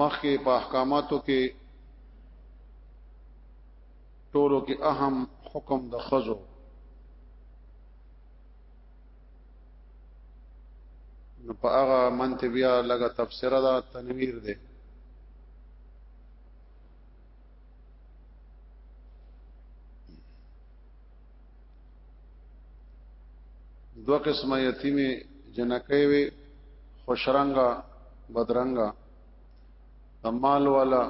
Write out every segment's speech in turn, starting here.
مخکې په احکاماتو کې ټولو کې اهم حکم د خزو نو په هغه منته بیا لګه تفسیر دا تنویر دی دو قسمه یتیمه جنکې وي خوشرنګا بدرنګا تمال والا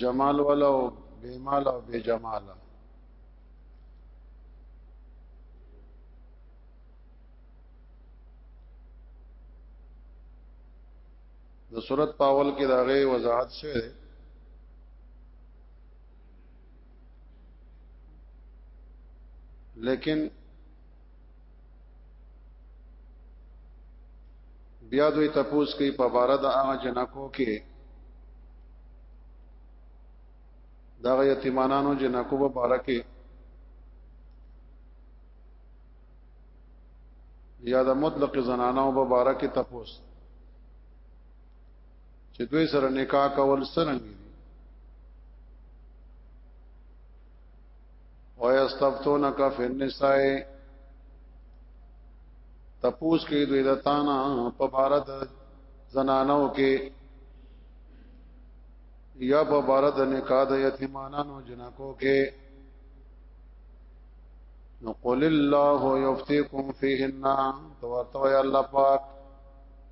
جمال والا او بے مال او بے جمال د صورت پاول کې داغه وضاحت شوه لیکن بیا دوی تپوس کوي په بار د هغه جنکو کې دا یتیمانانو جنکو په بار کې یا د مطلق زنانو په بار کې تپوس چې دوی سره نکاح کول څنګه دي او یستفتونک فی النساء تپوس کې دوی د تانا په بارد زنانو کې یا په بارد نکاح د یتیمانو جنکو کې نو قل الله یفتیکم فیهن تو ورته الله پاک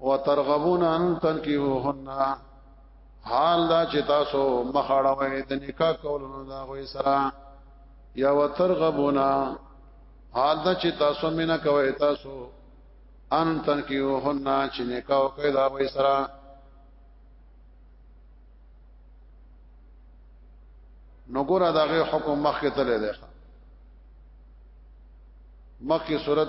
وترغبون ان تنکیوهن حال دا چې تاسو مخاړوي د نکاح کولونو دا غوي سره یا وترغبون حال دا چې تاسو مینا کوي تاسو ان تنکیوهن چې نکاح کوي دا غوي سره نو ګور داغه حکم مخ کې تللی دی مخ کې صورت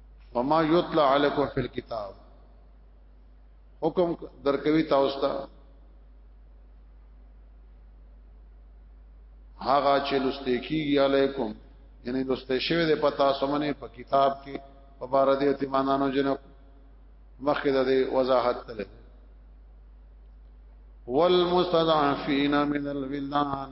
وما یتلا علیکم فی الكتاب حکم درکوي تاسو ته هغه چې لسته کیږي علیکم یعنی لسته شوی د پتا سمونه په کتاب کې په بار دې اتمانانو جنو مخکې د وضاحت تله والمستضعفين من الولدان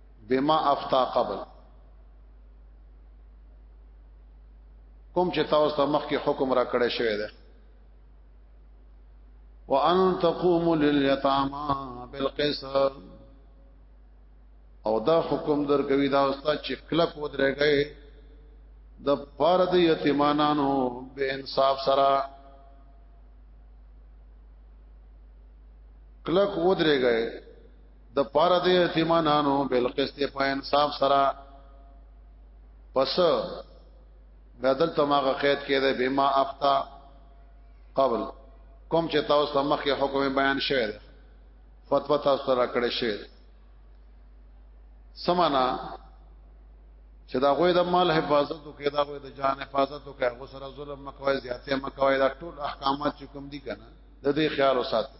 بما افتا قبل کوم چې تاسو ته مخکې حکم را کړی شوی دی وان تقوم لليتامى بالقسط او دا حکم در کوي دا استاد چې کلک ودرېږي د فرد یتیمانانو به انصاف سره کلک ودرېږي د پاره د یتیمانو بل قسط په انصاف سره پس بدل تماغه قید کړي بما افتا قبل کوم چې تاسو مخکې حکم بیان شوی فتوا تاسو را کړی شوی سمانا چې دا غوې د مال حفاظت وکړي دا غوې د جان حفاظت وکړي غو سره ظلم مکوای زیاتې مکوای دا ټول احکامات چې کوم دي کنه د دې خیال وساتئ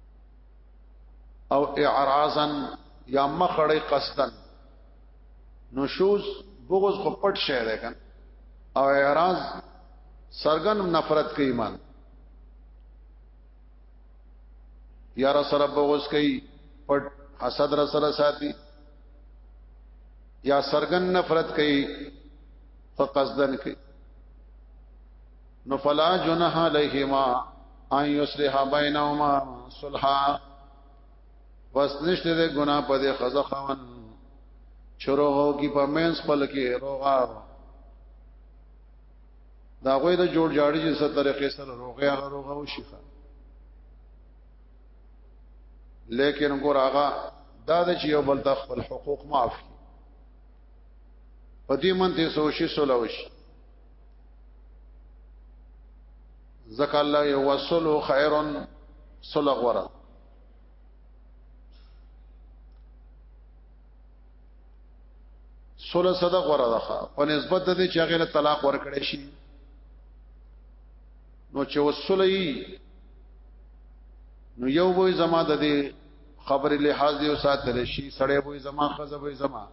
او اعراضا یا مخړی قصدا نشوز بغض خو پټ شعر دی کن او اعراض سرګن نفرت کوي ایمان یا را سره بغض کوي پټ حسد را سره ساتي یا سرګن نفرت کوي فقصدن کوي نو فلا جناح علیهما ان یصلح بینهما صلحا پس نشته د ګنا په دې خزه خوان چروغو کی په مینس خپل کې روغا دا غوې د جوړ جاړي چې ست طریقې سره روغه هغه روغه او شفا لیکن ګور هغه دا د چې یو بل د خپل حقوق معاف په دې منته سوشي سولوشي ذکر الله یوصل خیر صلغ ورا صلح صدق ورا دخه په نسبت د دې چې هغه له طلاق ورکړې شي نو چې وصلې نو یو وې زما د دې خبرې لحاظ یو ساتل شي سړې وې زما خزه وې زما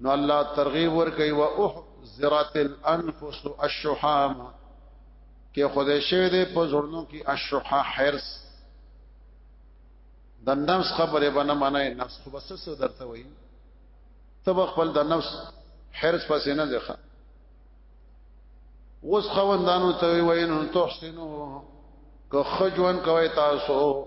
نو الله ترغیب ورکوي وا احذرت الانفس الشحام کې خدای شوی دی په زړونو کې الشحا حرس د نفس خبره باندې معنی نفس خو بس څه درته وایي تب خپل د نفس حرس پسې نه ځخه وس خوندانو ته وینو تحسنو که خجوان کوي تاسو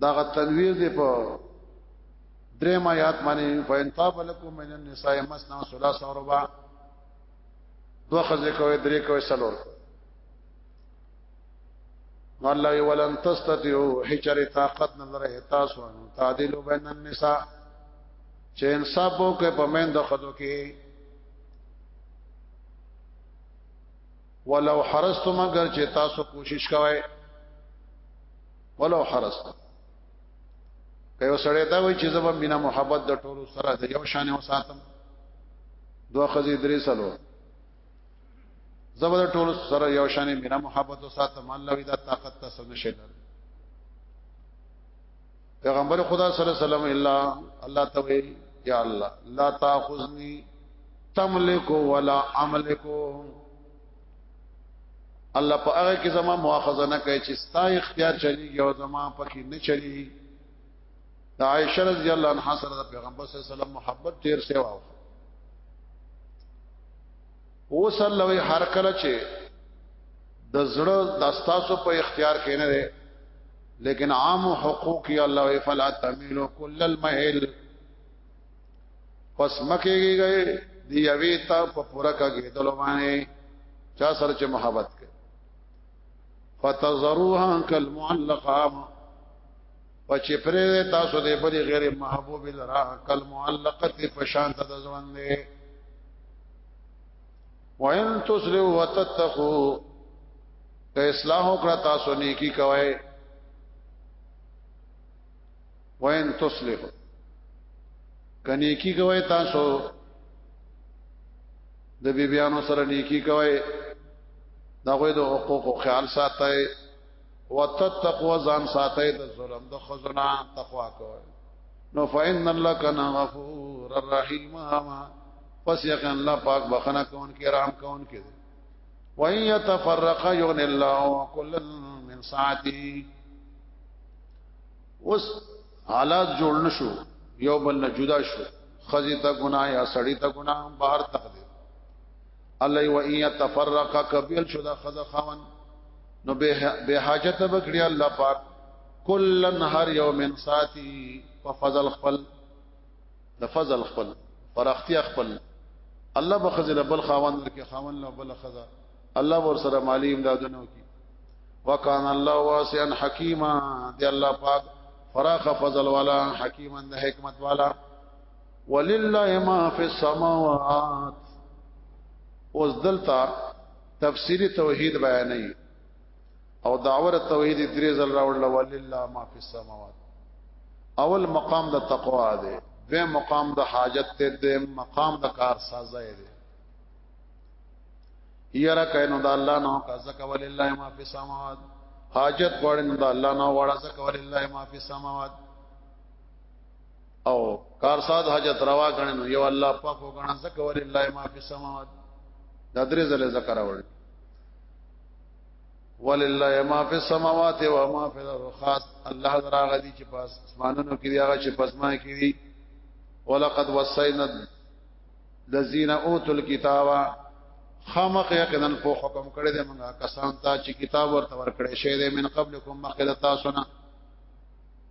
دا غ تنویر دی په درې ما یاد باندې فین طاب لکم من النساء مسنا ثلاث او ربع دو خزه کوي درې کوي سلور والله ولن تستطيعوا حجر طاقت نظر احتاس و تعديل بين النساء چې انصاف وکړي په مند خدو کې ولو حرستم اگر چې تاسو کوشش کوئ ولو حرستم که یو سړی دا وایي چې زبم بنا محبت د ټولو سره د یو شان او ساتم دوه خزي درې سلو زبر ټولو سره یو شان بنا محبت او ساتم الله وی دا طاقت تاسو نشي پیغمبر خدا صلی الله علیه وسلم الا الله توي یا الله لا تاخذنی تملک ولا املک الله په هغه کې زما مؤاخذه نه کوي چې ستا اختیار چلیږي او زما پکې نه چلیږي د عائشه رضی الله عنها سره د پیغمبر صلی الله علیه وسلم محبت ډیر سیوا اوس الله وی هر کله چې د زړه د استاسو په اختیار کې نه دی لیکن عام حقوق یا الله وی فلا تميلوا كل المهل پس مکه گئی دی اوی تا په پورا کېږي دلو باندې چا سره چې محبت کوي فتذروها كالمعلقه پچې پرې تاسو دې بری غیر محبوب لرا کل معلقت پشان ته ځوان دې وان تسلو وتتقو که اصلاح وکړه تاسو نیکی کوي وان تسلو کني کی کوي تاسو د بیبيانو سره نیکی کوي دا غوې د حقوقو خیال ساتي وتتقوا ځان ساتي د ظلم د خزنا تقوا کوي نو فإن الله كان غفور الرحيم پس یقین الله پاک بخنه کون کې رحم کون کې وَإِن يَتَفَرَّقَ يُغْنِ اللَّهُ كُلًّا مِنْ سَعَتِهِ اوس حالات جوړ نشو یو بل نه جدا شو خزی ته ګناه یا سړی ته ګناه بهر تقدیر الله و ان يتفرق قبل شو دا خزه خاون نو به حاجت بکړي الله پاک کلن هر یوم ساتی په فضل خپل د فضل خپل پر اختیا خپل الله به خزل بل خاوند کې خاوند له بل خزا الله ور سره مالی امدادونه وکي وکان الله واسعا حکیما دی الله پاک فراخ فضل والا حکیما د حکمت والا ولله ما فی السماوات اوس دلته تفسیری توحید بیانې او داور توحید درې ځل راوړل ولله ما فی السماوات اول مقام د تقوا دی دوی مقام د حاجت ته دی مقام د کار سازای دی یرا کینو د الله نو کا زک ولله ما فی السماوات حاجت غوړن د الله نو وړه زک ولله ما فی السماوات او کارساز حاجت روا کړي نو یو الله پاک وګڼه زکه ولله ما فی السماوات دا درې ځله ذکر راوړل ولله ما فی السماوات و ما فی الارض خاص الله درا غدی چې پاس اسمانونو کې دی هغه چې پسما کې دی ولقد وصینا الذین اوتوا الكتاب خامخ یقینا په حکم کړی دی موږ کسان ته چې کتاب ورته ورکړی شه دی من قبلکم مخکې تاسو نه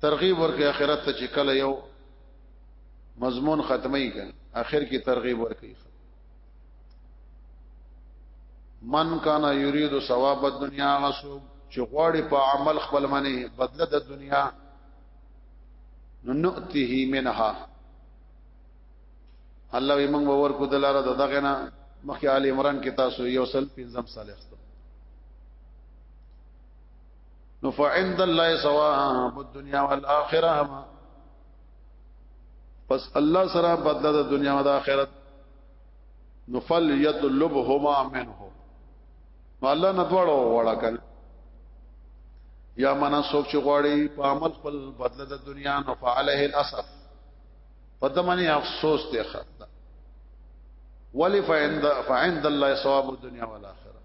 ترغیب ورکه اخرت ته چې کله یو مضمون ختمي کړي اخر کې ترغیب ورکړي من کان یرید ثواب الدنیا غسو چې غواړي په عمل خپل منی بدله د دنیا نو نؤتیه منها الله یې موږ باور کو دلاره د دغه نه مخکې آل عمران کې تاسو یو سل پنځم صالح نو فعند الله ثواب الدنيا والاخره پس الله سره بدله د دنیا او د آخرت نفل یطلبهما منه نو الله نه دواړو وړه کړ یا منا سوک چې غواړي په عمل خپل بدله د دنیا نو فعليه الاسف پدمنه افسوس دی خطا ولی فعند فعند الله ثواب الدنيا والاخره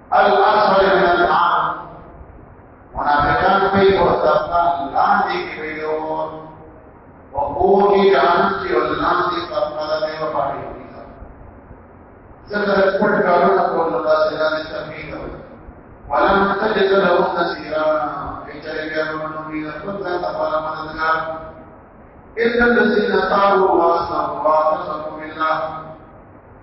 الاسفل من العام منافقان په ورتقان لاندې کې ویو وقور کی جانب چې ولنان دې په خپل دی و پاره ذکر پټ کارونه کول نو تاسو نه تفهیم ولم تجد له نصيرا کچره ګرمو نو بي خپل ځان لپاره مددگار الا الذين تابوا واصلحوا واعتصموا بالله